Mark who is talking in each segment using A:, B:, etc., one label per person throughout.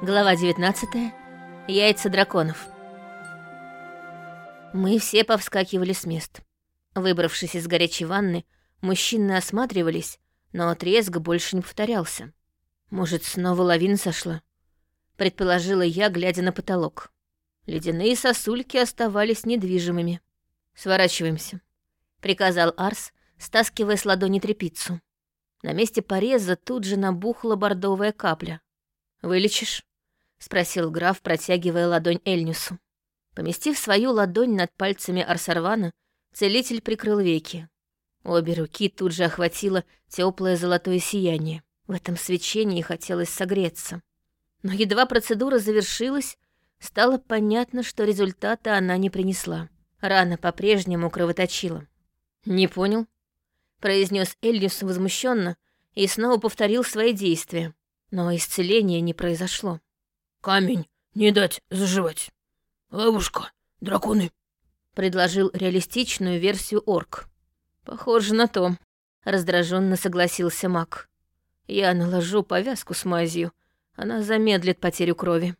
A: Глава 19. Яйца драконов. Мы все повскакивали с мест. Выбравшись из горячей ванны, мужчины осматривались, но треск больше не повторялся. Может, снова лавина сошла? Предположила я, глядя на потолок. Ледяные сосульки оставались недвижимыми. «Сворачиваемся», — приказал Арс, стаскивая с ладони трепицу. На месте пореза тут же набухла бордовая капля. «Вылечишь?» — спросил граф, протягивая ладонь Эльнюсу. Поместив свою ладонь над пальцами Арсарвана, целитель прикрыл веки. Обе руки тут же охватило теплое золотое сияние. В этом свечении хотелось согреться. Но едва процедура завершилась, стало понятно, что результата она не принесла. Рана по-прежнему кровоточила. «Не понял?» — произнес Эльнюс возмущенно и снова повторил свои действия. Но исцеления не произошло.
B: Камень не дать заживать. Ловушка, драконы.
A: Предложил реалистичную версию орк. Похоже на то. Раздраженно согласился маг. Я наложу повязку с мазью. Она замедлит потерю крови.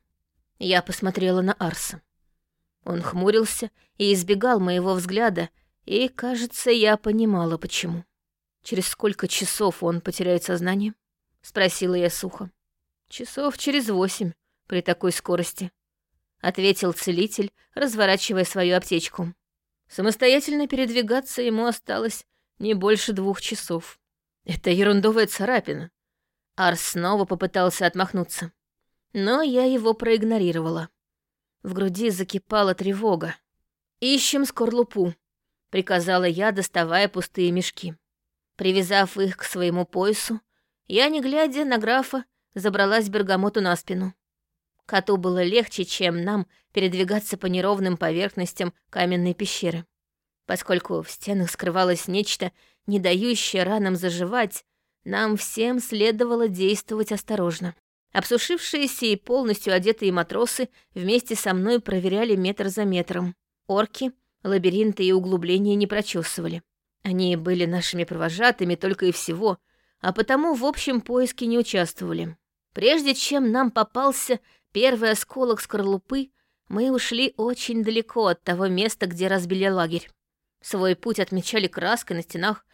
A: Я посмотрела на Арса. Он хмурился и избегал моего взгляда, и, кажется, я понимала, почему. «Через сколько часов он потеряет сознание?» — спросила я сухо. «Часов через восемь», при такой скорости», — ответил целитель, разворачивая свою аптечку. Самостоятельно передвигаться ему осталось не больше двух часов. Это ерундовая царапина. Арс снова попытался отмахнуться. Но я его проигнорировала. В груди закипала тревога. «Ищем скорлупу», — приказала я, доставая пустые мешки. Привязав их к своему поясу, я, не глядя на графа, забралась бергамоту на спину. Коту было легче, чем нам передвигаться по неровным поверхностям каменной пещеры. Поскольку в стенах скрывалось нечто, не дающее ранам заживать, нам всем следовало действовать осторожно. Обсушившиеся и полностью одетые матросы вместе со мной проверяли метр за метром. Орки лабиринты и углубления не прочесывали. Они были нашими провожатыми только и всего, а потому в общем поиске не участвовали. Прежде чем нам попался первый осколок скорлупы, мы ушли очень далеко от того места, где разбили лагерь. Свой путь отмечали краской на стенах,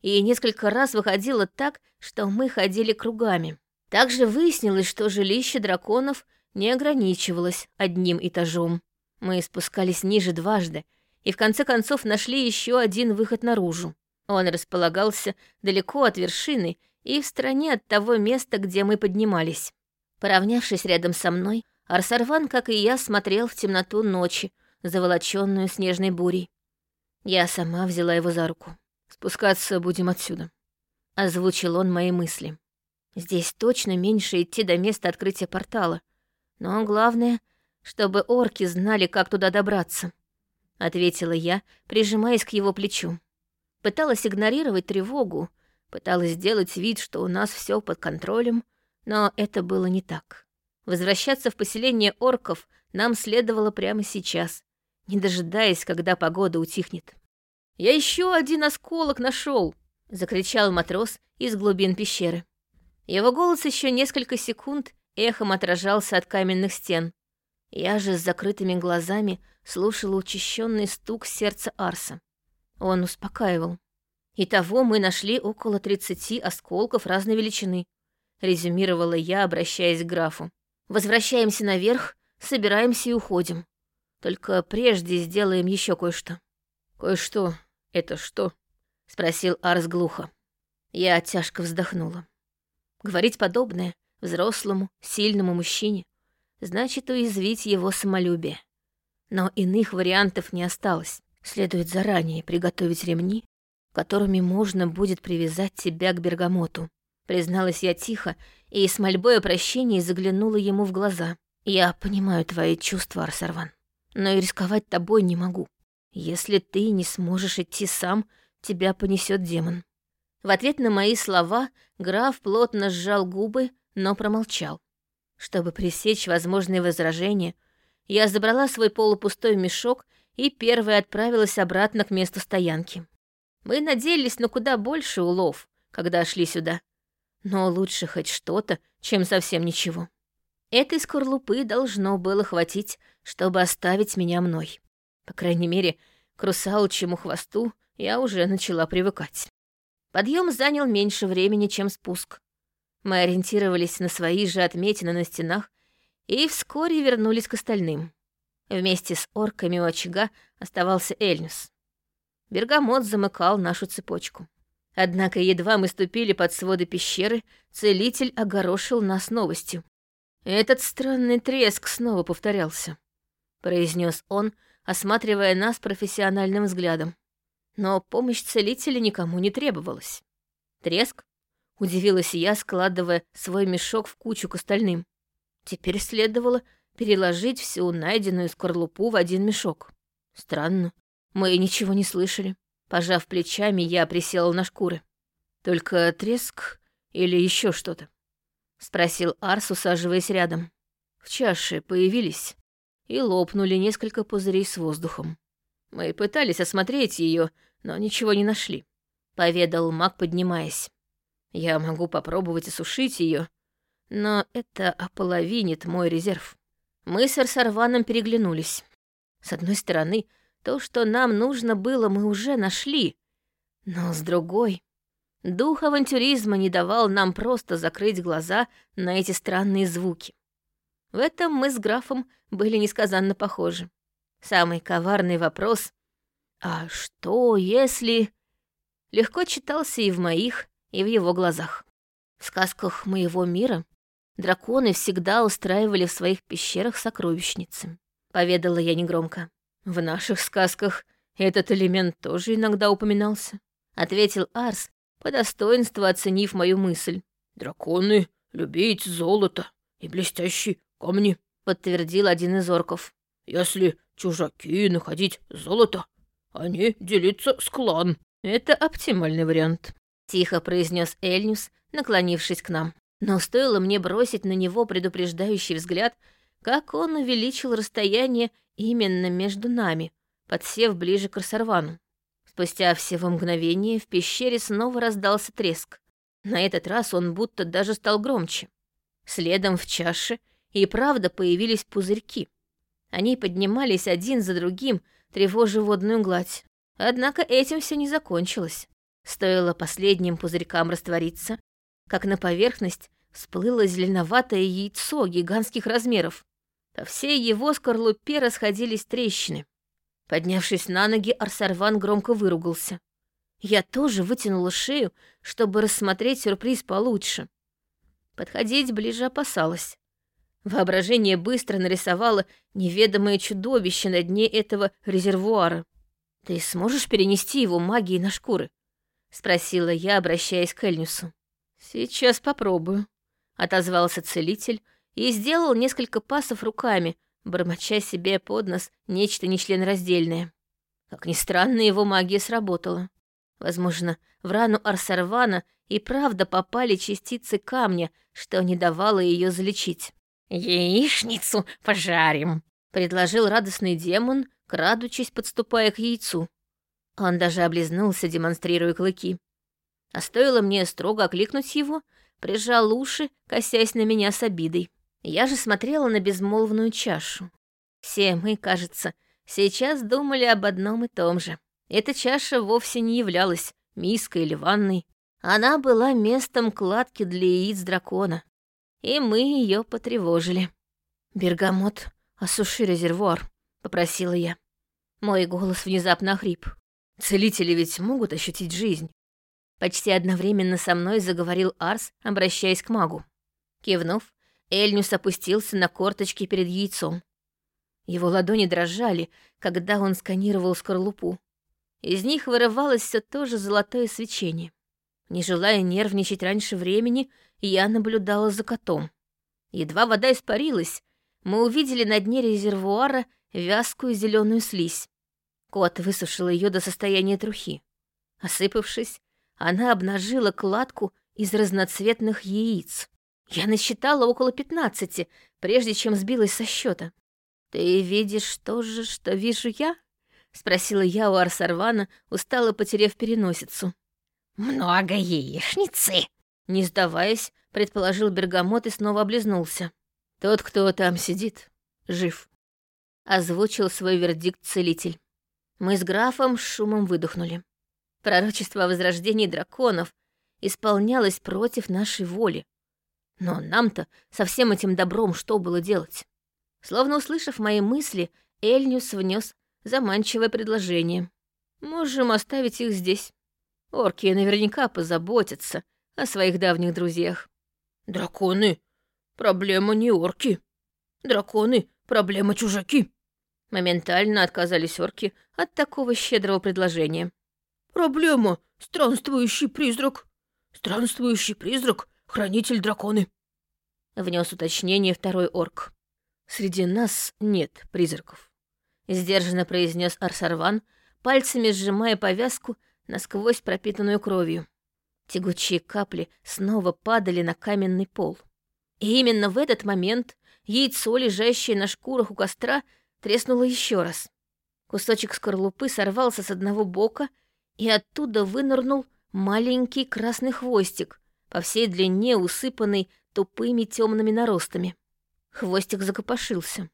A: и несколько раз выходило так, что мы ходили кругами. Также выяснилось, что жилище драконов не ограничивалось одним этажом. Мы спускались ниже дважды, и в конце концов нашли еще один выход наружу. Он располагался далеко от вершины и в стороне от того места, где мы поднимались. Поравнявшись рядом со мной, Арсарван, как и я, смотрел в темноту ночи, заволоченную снежной бурей. Я сама взяла его за руку. «Спускаться будем отсюда», — озвучил он мои мысли. «Здесь точно меньше идти до места открытия портала. Но главное, чтобы орки знали, как туда добраться», — ответила я, прижимаясь к его плечу. Пыталась игнорировать тревогу, пыталась сделать вид, что у нас все под контролем, но это было не так. Возвращаться в поселение орков нам следовало прямо сейчас, не дожидаясь, когда погода утихнет. «Я еще один осколок нашел!» — закричал матрос из глубин пещеры. Его голос еще несколько секунд эхом отражался от каменных стен. Я же с закрытыми глазами слушала учащенный стук сердца Арса. Он успокаивал. Итого мы нашли около тридцати осколков разной величины резюмировала я, обращаясь к графу. Возвращаемся наверх, собираемся и уходим. Только прежде сделаем еще кое-что. Кое-что? Это что? спросил Арс глухо. Я тяжко вздохнула. Говорить подобное взрослому, сильному мужчине значит уязвить его самолюбие. Но иных вариантов не осталось. Следует заранее приготовить ремни, которыми можно будет привязать тебя к бергамоту. Призналась я тихо и с мольбой о прощении заглянула ему в глаза. «Я понимаю твои чувства, Арсарван, но и рисковать тобой не могу. Если ты не сможешь идти сам, тебя понесет демон». В ответ на мои слова граф плотно сжал губы, но промолчал. Чтобы пресечь возможные возражения, я забрала свой полупустой мешок и первая отправилась обратно к месту стоянки. Мы надеялись на куда больше улов, когда шли сюда, но лучше хоть что-то, чем совсем ничего. Этой скорлупы должно было хватить, чтобы оставить меня мной. По крайней мере, к русалочьему хвосту я уже начала привыкать. Подъем занял меньше времени, чем спуск. Мы ориентировались на свои же отметины на стенах и вскоре вернулись к остальным. Вместе с орками у очага оставался Эльнюс. Бергамот замыкал нашу цепочку. Однако едва мы ступили под своды пещеры, целитель огорошил нас новостью. Этот странный треск снова повторялся, произнес он, осматривая нас профессиональным взглядом. Но помощь целителя никому не требовалась. Треск? Удивилась я, складывая свой мешок в кучу к остальным. Теперь следовало переложить всю найденную скорлупу в один мешок. Странно, мы ничего не слышали. Пожав плечами, я присела на шкуры. Только треск или еще что-то? Спросил Арс, усаживаясь рядом. В чаше появились и лопнули несколько пузырей с воздухом. Мы пытались осмотреть ее, но ничего не нашли, поведал маг, поднимаясь. Я могу попробовать осушить ее, но это ополовинит мой резерв. Мы с Арсарваном переглянулись. С одной стороны, то, что нам нужно было, мы уже нашли. Но с другой... Дух авантюризма не давал нам просто закрыть глаза на эти странные звуки. В этом мы с графом были несказанно похожи. Самый коварный вопрос «А что, если...» легко читался и в моих, и в его глазах. В сказках моего мира драконы всегда устраивали в своих пещерах сокровищницы. Поведала я негромко. В наших сказках этот элемент тоже иногда упоминался, ответил Арс, по достоинству оценив мою мысль.
B: Драконы любить золото и блестящие камни,
A: подтвердил один из орков.
B: Если чужаки находить золото, они делиться с клан.
A: Это оптимальный вариант, тихо произнес Эльнюс, наклонившись к нам. Но стоило мне бросить на него предупреждающий взгляд, как он увеличил расстояние именно между нами, подсев ближе к Арсарвану. Спустя всего мгновение в пещере снова раздался треск. На этот раз он будто даже стал громче. Следом в чаше и правда появились пузырьки. Они поднимались один за другим, тревожа водную гладь. Однако этим все не закончилось. Стоило последним пузырькам раствориться, как на поверхность всплыло зеленоватое яйцо гигантских размеров. По всей его скорлупе расходились трещины. Поднявшись на ноги, Арсарван громко выругался. Я тоже вытянула шею, чтобы рассмотреть сюрприз получше. Подходить ближе опасалась. Воображение быстро нарисовало неведомое чудовище на дне этого резервуара. «Ты сможешь перенести его магией на шкуры?» — спросила я, обращаясь к Эльнюсу. «Сейчас попробую», — отозвался целитель, и сделал несколько пасов руками, бормоча себе под нос нечто нечленораздельное. Как ни странно, его магия сработала. Возможно, в рану Арсарвана и правда попали частицы камня, что не давало ее залечить.
B: «Яичницу пожарим», —
A: предложил радостный демон, крадучись, подступая к яйцу. Он даже облизнулся, демонстрируя клыки. А стоило мне строго окликнуть его, прижал уши, косясь на меня с обидой. Я же смотрела на безмолвную чашу. Все мы, кажется, сейчас думали об одном и том же. Эта чаша вовсе не являлась миской или ванной. Она была местом кладки для яиц дракона. И мы ее потревожили. «Бергамот, осуши резервуар», — попросила я. Мой голос внезапно охрип. Целители ведь могут ощутить жизнь. Почти одновременно со мной заговорил Арс, обращаясь к магу. Кивнув, Эльнюс опустился на корточки перед яйцом. Его ладони дрожали, когда он сканировал скорлупу. Из них вырывалось все то же золотое свечение. Не желая нервничать раньше времени, я наблюдала за котом. Едва вода испарилась, мы увидели на дне резервуара вязкую зеленую слизь. Кот высушил ее до состояния трухи. Осыпавшись, она обнажила кладку из разноцветных яиц. Я насчитала около пятнадцати, прежде чем сбилась со счета. «Ты видишь то же, что вижу я?» — спросила я у Арсарвана, устало потеряв переносицу.
B: «Много яичницы!»
A: Не сдаваясь, предположил Бергамот и снова облизнулся. Тот, кто там сидит, жив. Озвучил свой вердикт целитель. Мы с графом шумом выдохнули. Пророчество о возрождении драконов исполнялось против нашей воли. Но нам-то со всем этим добром что было делать? Словно услышав мои мысли, Эльнюс внес заманчивое предложение. Можем оставить их здесь. Орки наверняка позаботятся о своих давних друзьях.
B: Драконы — проблема не орки. Драконы — проблема чужаки.
A: Моментально отказались орки от такого щедрого предложения.
B: Проблема — странствующий призрак. Странствующий призрак — хранитель драконы.
A: Внес уточнение второй орк. Среди нас нет призраков. Сдержанно произнес Арсарван, пальцами сжимая повязку, насквозь пропитанную кровью. Тягучие капли снова падали на каменный пол. И именно в этот момент яйцо, лежащее на шкурах у костра, треснуло еще раз. Кусочек скорлупы сорвался с одного бока, и оттуда вынырнул маленький красный хвостик, по всей длине усыпанный тупыми темными наростами. Хвостик закопошился.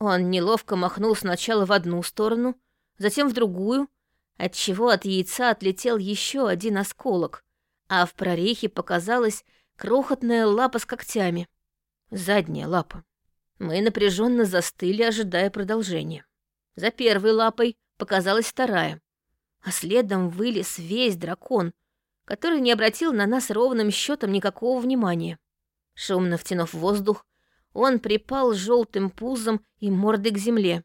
A: Он неловко махнул сначала в одну сторону, затем в другую, отчего от яйца отлетел еще один осколок, а в прорехе показалась крохотная лапа с когтями. Задняя лапа. Мы напряженно застыли, ожидая продолжения. За первой лапой показалась вторая, а следом вылез весь дракон, который не обратил на нас ровным счетом никакого внимания. Шумно втянув воздух, он припал желтым пузом и мордой к земле.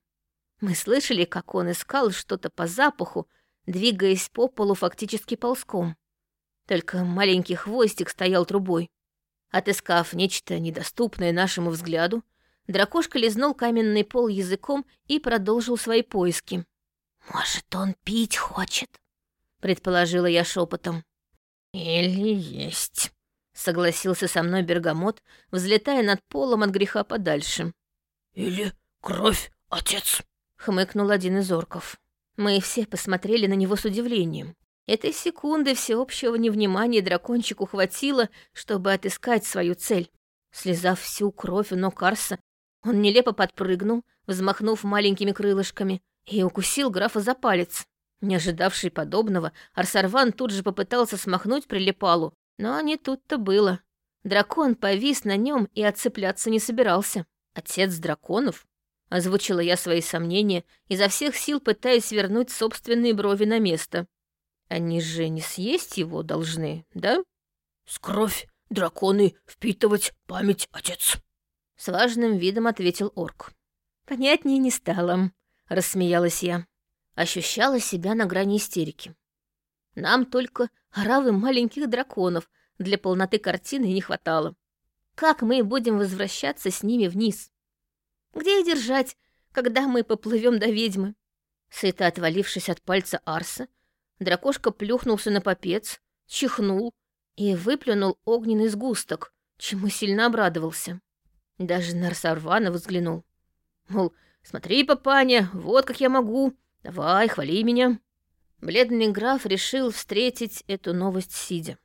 A: Мы слышали, как он искал что-то по запаху, двигаясь по полу фактически ползком. Только маленький хвостик стоял трубой. Отыскав нечто недоступное нашему взгляду, дракошка лизнул каменный пол языком и продолжил свои поиски.
B: «Может, он пить хочет?»
A: — предположила я шепотом.
B: «Или есть», —
A: согласился со мной Бергамот, взлетая над полом от греха подальше.
B: «Или кровь, отец», —
A: хмыкнул один из орков. Мы все посмотрели на него с удивлением. Этой секунды всеобщего невнимания дракончику хватило, чтобы отыскать свою цель. Слезав всю кровь у ног Карса, он нелепо подпрыгнул, взмахнув маленькими крылышками, и укусил графа за палец. Не ожидавший подобного, Арсарван тут же попытался смахнуть прилипалу, но не тут-то было. Дракон повис на нем и отцепляться не собирался. Отец драконов? Озвучила я свои сомнения, изо всех сил пытаясь вернуть собственные брови на место. Они же не съесть его должны, да?
B: С кровь драконы впитывать память, отец.
A: С важным видом ответил орк. Понятнее не стало, рассмеялась я. Ощущала себя на грани истерики. Нам только оравы маленьких драконов для полноты картины не хватало. Как мы будем возвращаться с ними вниз? Где их держать, когда мы поплывем до ведьмы? Сыто отвалившись от пальца Арса, дракошка плюхнулся на попец, чихнул и выплюнул огненный сгусток, чему сильно обрадовался. Даже на Арсарвана взглянул. Мол, смотри, папаня, вот как я могу, давай, хвали меня. Бледный граф решил встретить эту новость сидя.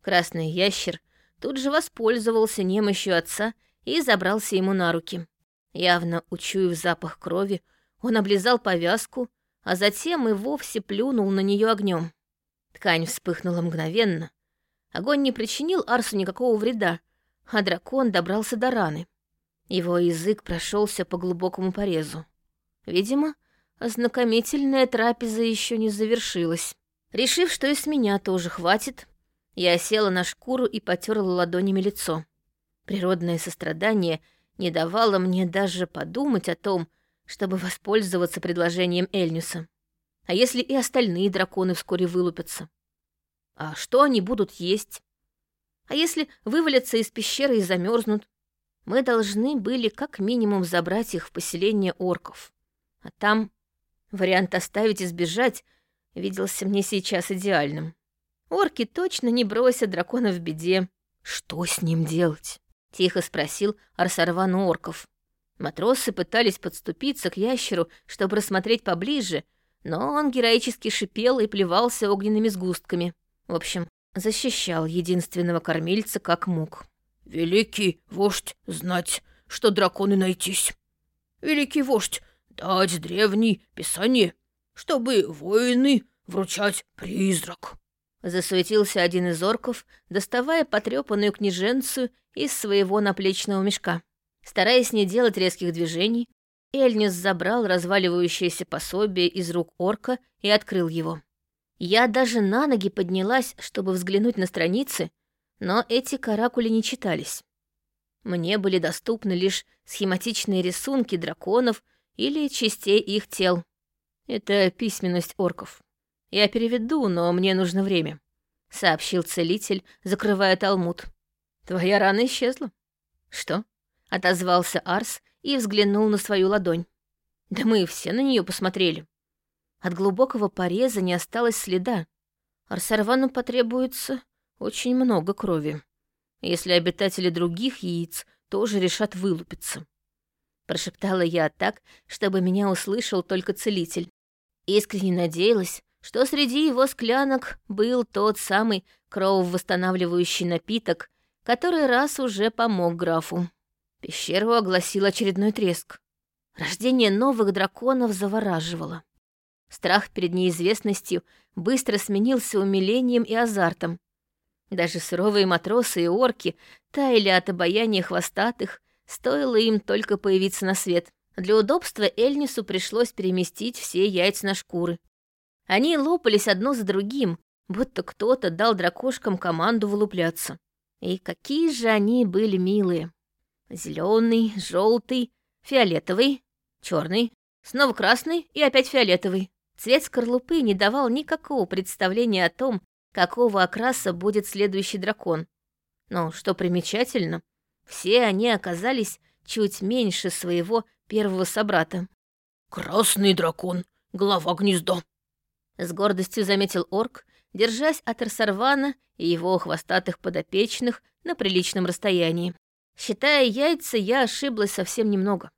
A: Красный ящер тут же воспользовался немощью отца и забрался ему на руки. Явно учуяв запах крови, он облизал повязку, а затем и вовсе плюнул на нее огнем. Ткань вспыхнула мгновенно. Огонь не причинил Арсу никакого вреда, а дракон добрался до раны. Его язык прошелся по глубокому порезу. Видимо, ознакомительная трапеза еще не завершилась. Решив, что и с меня тоже хватит, я села на шкуру и потерла ладонями лицо. Природное сострадание не давало мне даже подумать о том, чтобы воспользоваться предложением Эльнюса. А если и остальные драконы вскоре вылупятся? А что они будут есть? А если вывалятся из пещеры и замерзнут? Мы должны были как минимум забрать их в поселение орков. А там вариант оставить и сбежать виделся мне сейчас идеальным. Орки точно не бросят дракона в беде. Что с ним делать? Тихо спросил Арсарван орков. Матросы пытались подступиться к ящеру, чтобы рассмотреть поближе, но он героически шипел и плевался огненными сгустками. В общем, защищал единственного кормильца как мог.
B: «Великий вождь знать что драконы найтись. Великий вождь, дать древний писание, чтобы воины вручать призрак.
A: Засуетился один из орков, доставая потрепанную княженцу из своего наплечного мешка. Стараясь не делать резких движений, Эльнис забрал разваливающееся пособие из рук орка и открыл его. Я даже на ноги поднялась, чтобы взглянуть на страницы, но эти каракули не читались. Мне были доступны лишь схематичные рисунки драконов или частей их тел. Это письменность орков. Я переведу, но мне нужно время», — сообщил целитель, закрывая талмуд. «Твоя рана исчезла». «Что?» — отозвался Арс и взглянул на свою ладонь. «Да мы все на нее посмотрели. От глубокого пореза не осталось следа. Арсарвану потребуется очень много крови, если обитатели других яиц тоже решат вылупиться». Прошептала я так, чтобы меня услышал только целитель. Искренне надеялась, что среди его склянок был тот самый крововосстанавливающий напиток, который раз уже помог графу. Пещеру огласил очередной треск. Рождение новых драконов завораживало. Страх перед неизвестностью быстро сменился умилением и азартом. Даже суровые матросы и орки таяли от обаяния хвостатых, стоило им только появиться на свет. Для удобства Эльнису пришлось переместить все яйца на шкуры. Они лопались одно за другим, будто кто-то дал дракошкам команду вылупляться. И какие же они были милые. Зеленый, желтый, фиолетовый, черный, снова красный и опять фиолетовый. Цвет скорлупы не давал никакого представления о том, какого окраса будет следующий дракон. Но, что примечательно, все они оказались чуть меньше своего первого собрата.
B: «Красный дракон, глава гнездо»,
A: с гордостью заметил орк, держась от Арсарвана и его хвостатых подопечных на приличном расстоянии. Считая яйца, я ошиблась совсем немного.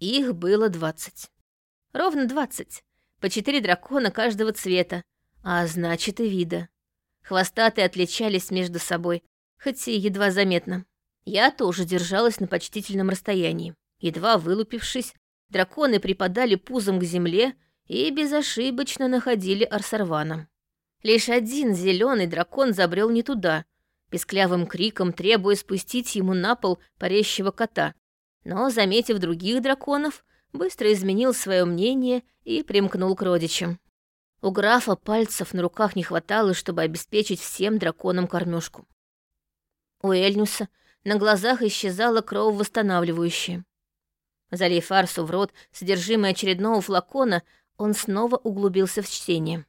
A: Их было двадцать. Ровно двадцать. По четыре дракона каждого цвета, а значит и вида. Хвостатые отличались между собой, хоть и едва заметно. Я тоже держалась на почтительном расстоянии. Едва вылупившись, драконы припадали пузом к земле и безошибочно находили Арсарвана. Лишь один зеленый дракон забрел не туда, песклявым криком требуя спустить ему на пол парящего кота. Но, заметив других драконов, быстро изменил свое мнение и примкнул к родичам. У графа пальцев на руках не хватало, чтобы обеспечить всем драконам кормежку. У Эльнюса на глазах исчезало крововосстанавливающее. Залив Арсу в рот содержимое очередного флакона, он снова углубился в чтение.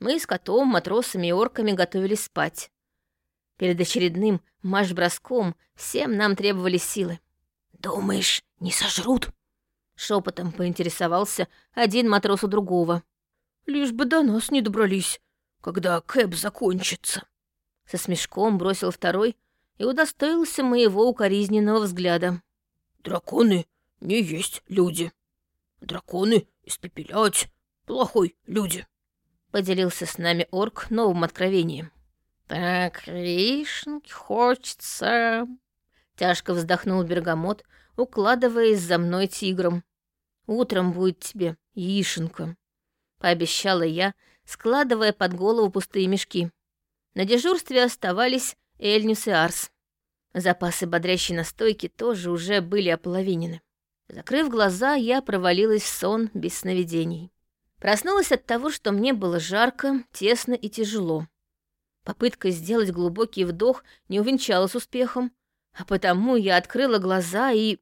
A: Мы с котом, матросами и орками готовились спать. Перед очередным марш-броском всем нам требовались силы.
B: «Думаешь, не сожрут?»
A: Шепотом поинтересовался один матрос у другого.
B: «Лишь бы до нас не добрались, когда кэп закончится».
A: Со смешком бросил второй и удостоился моего укоризненного взгляда.
B: «Драконы не есть люди. Драконы испепелять плохой люди», —
A: поделился с нами орк новым откровением. «Так, вишенки хочется...» Тяжко вздохнул Бергамот, укладываясь за мной тигром. «Утром будет тебе яишенка», — пообещала я, складывая под голову пустые мешки. На дежурстве оставались Эльнюс и Арс. Запасы бодрящей настойки тоже уже были ополовинены. Закрыв глаза, я провалилась в сон без сновидений. Проснулась от того, что мне было жарко, тесно и тяжело. Попытка сделать глубокий вдох не увенчалась успехом, а потому я открыла глаза и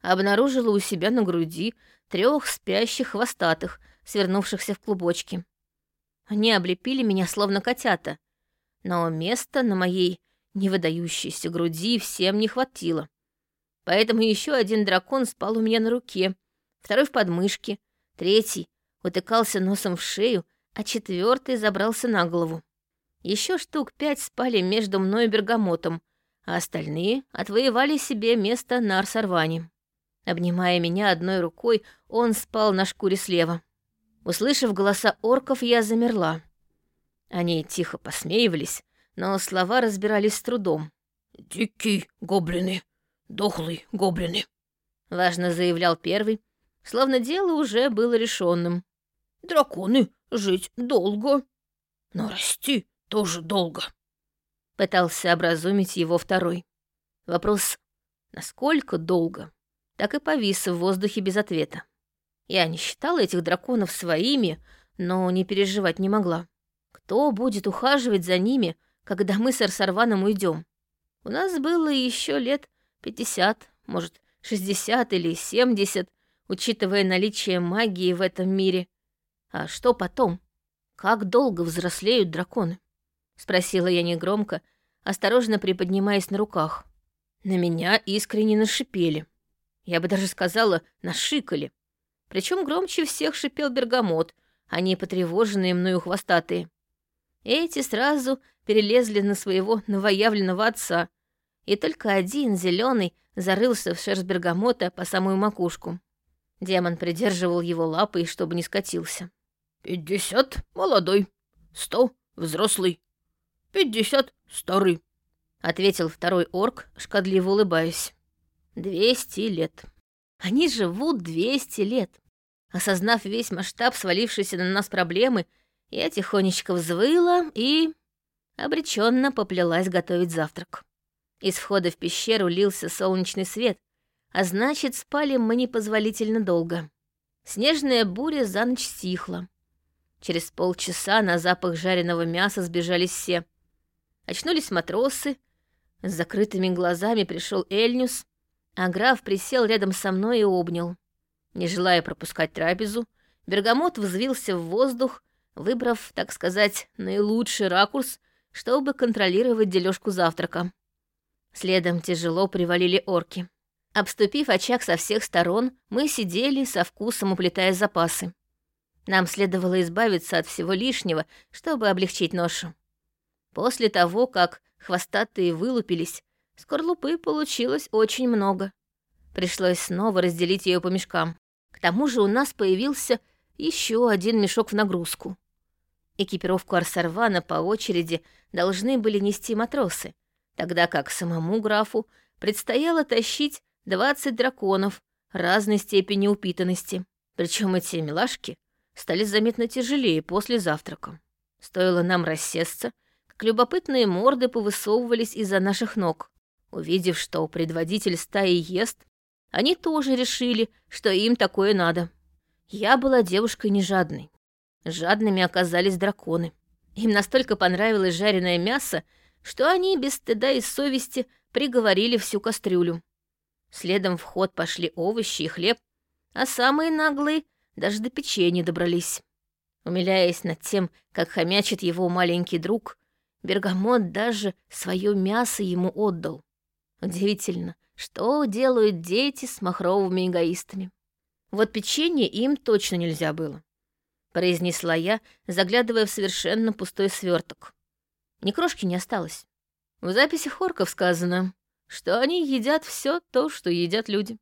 A: обнаружила у себя на груди трех спящих хвостатых, свернувшихся в клубочки. Они облепили меня словно котята, но места на моей невыдающейся груди всем не хватило. Поэтому еще один дракон спал у меня на руке, второй в подмышке, третий утыкался носом в шею, а четвертый забрался на голову. Еще штук пять спали между мной и бергамотом, а остальные отвоевали себе место на Арсарване. Обнимая меня одной рукой, он спал на шкуре слева. Услышав голоса орков, я замерла. Они тихо посмеивались, но слова разбирались с трудом.
B: «Дикие гоблины», дохлые гоблины»,
A: важно заявлял первый, словно дело уже было решенным.
B: «Драконы жить долго, но расти тоже долго», —
A: пытался образумить его второй. Вопрос «насколько долго?» так и повис в воздухе без ответа. Я не считала этих драконов своими, но не переживать не могла. Кто будет ухаживать за ними, когда мы с Арсарваном уйдем? У нас было еще лет пятьдесят, может, шестьдесят или семьдесят, учитывая наличие магии в этом мире. А что потом? Как долго взрослеют драконы? Спросила я негромко, осторожно приподнимаясь на руках. На меня искренне нашипели. Я бы даже сказала, нашикали. Причем громче всех шипел бергамот, а не потревоженные мною хвостатые. Эти сразу перелезли на своего новоявленного отца, и только один, зеленый, зарылся в шерсть бергамота по самую макушку. Демон придерживал его лапой, чтобы не скатился.
B: «Пятьдесят — молодой, сто — взрослый, пятьдесят — старый», —
A: ответил второй орк, шкодливо улыбаясь. «Двести лет. Они живут двести лет. Осознав весь масштаб свалившейся на нас проблемы, я тихонечко взвыла и обреченно поплелась готовить завтрак. Из входа в пещеру лился солнечный свет, а значит, спали мы непозволительно долго. Снежная буря за ночь стихла. Через полчаса на запах жареного мяса сбежались все. Очнулись матросы, с закрытыми глазами пришел Эльнюс, а граф присел рядом со мной и обнял. Не желая пропускать трапезу, Бергамот взвился в воздух, выбрав, так сказать, наилучший ракурс, чтобы контролировать дележку завтрака. Следом тяжело привалили орки. Обступив очаг со всех сторон, мы сидели со вкусом уплетая запасы. Нам следовало избавиться от всего лишнего, чтобы облегчить ношу. После того, как хвостатые вылупились, скорлупы получилось очень много. Пришлось снова разделить ее по мешкам. К тому же у нас появился еще один мешок в нагрузку. Экипировку Арсарвана по очереди должны были нести матросы, тогда как самому графу предстояло тащить 20 драконов разной степени упитанности. Причем эти милашки стали заметно тяжелее после завтрака. Стоило нам рассесться, как любопытные морды повысовывались из-за наших ног. Увидев, что предводитель стаи ест, они тоже решили, что им такое надо. Я была девушкой нежадной. Жадными оказались драконы. Им настолько понравилось жареное мясо, что они без стыда и совести приговорили всю кастрюлю. Следом в ход пошли овощи и хлеб, а самые наглые даже до печенья добрались. Умиляясь над тем, как хомячит его маленький друг, Бергамот даже свое мясо ему отдал. Удивительно, что делают дети с махровыми эгоистами. Вот печенье им точно нельзя было, произнесла я, заглядывая в совершенно пустой сверток. Ни крошки не осталось. В записи Хорков сказано, что они едят все то, что едят люди.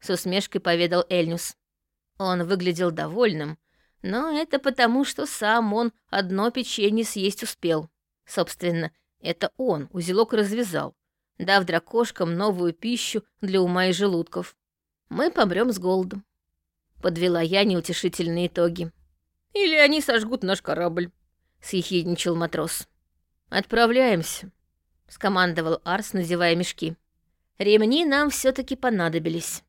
A: С усмешкой поведал Эльнюс. Он выглядел довольным, но это потому, что сам он одно печенье съесть успел. Собственно, это он узелок развязал, дав дракошкам новую пищу для ума и желудков. Мы помрем с голоду. Подвела я неутешительные итоги.
B: «Или они сожгут наш корабль», —
A: съехидничал матрос. «Отправляемся», — скомандовал Арс, надевая мешки. Ремни нам все таки понадобились.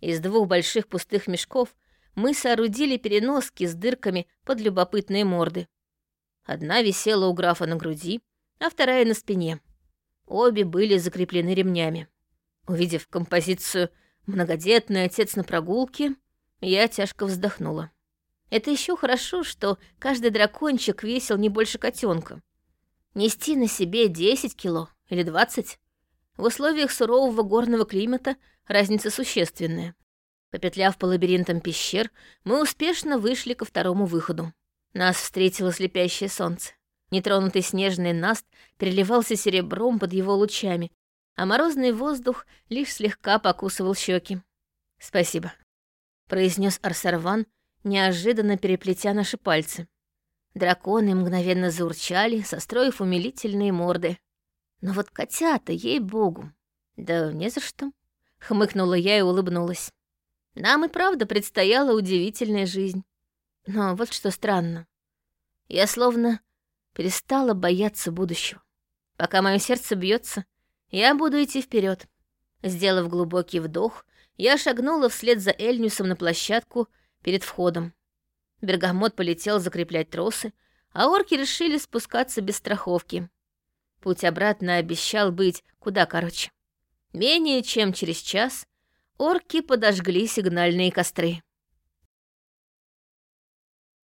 A: Из двух больших пустых мешков мы соорудили переноски с дырками под любопытные морды. Одна висела у графа на груди, а вторая на спине. Обе были закреплены ремнями. Увидев композицию «Многодетный отец на прогулке», я тяжко вздохнула. Это еще хорошо, что каждый дракончик весил не больше котенка. Нести на себе 10 кило или 20 в условиях сурового горного климата разница существенная. Попетляв по лабиринтам пещер, мы успешно вышли ко второму выходу. Нас встретило слепящее солнце. Нетронутый снежный наст переливался серебром под его лучами, а морозный воздух лишь слегка покусывал щеки. «Спасибо», — произнес Арсарван, неожиданно переплетя наши пальцы. Драконы мгновенно заурчали, состроив умилительные морды. Но вот котята, ей-богу. Да не за что. хмыкнула я и улыбнулась. Нам и правда предстояла удивительная жизнь. Но вот что странно. Я словно перестала бояться будущего. Пока мое сердце бьется, я буду идти вперед. Сделав глубокий вдох, я шагнула вслед за Эльнюсом на площадку перед входом. Бергамот полетел закреплять тросы, а орки решили спускаться без страховки. Путь обратно обещал быть куда короче. Менее чем через час орки подожгли сигнальные костры.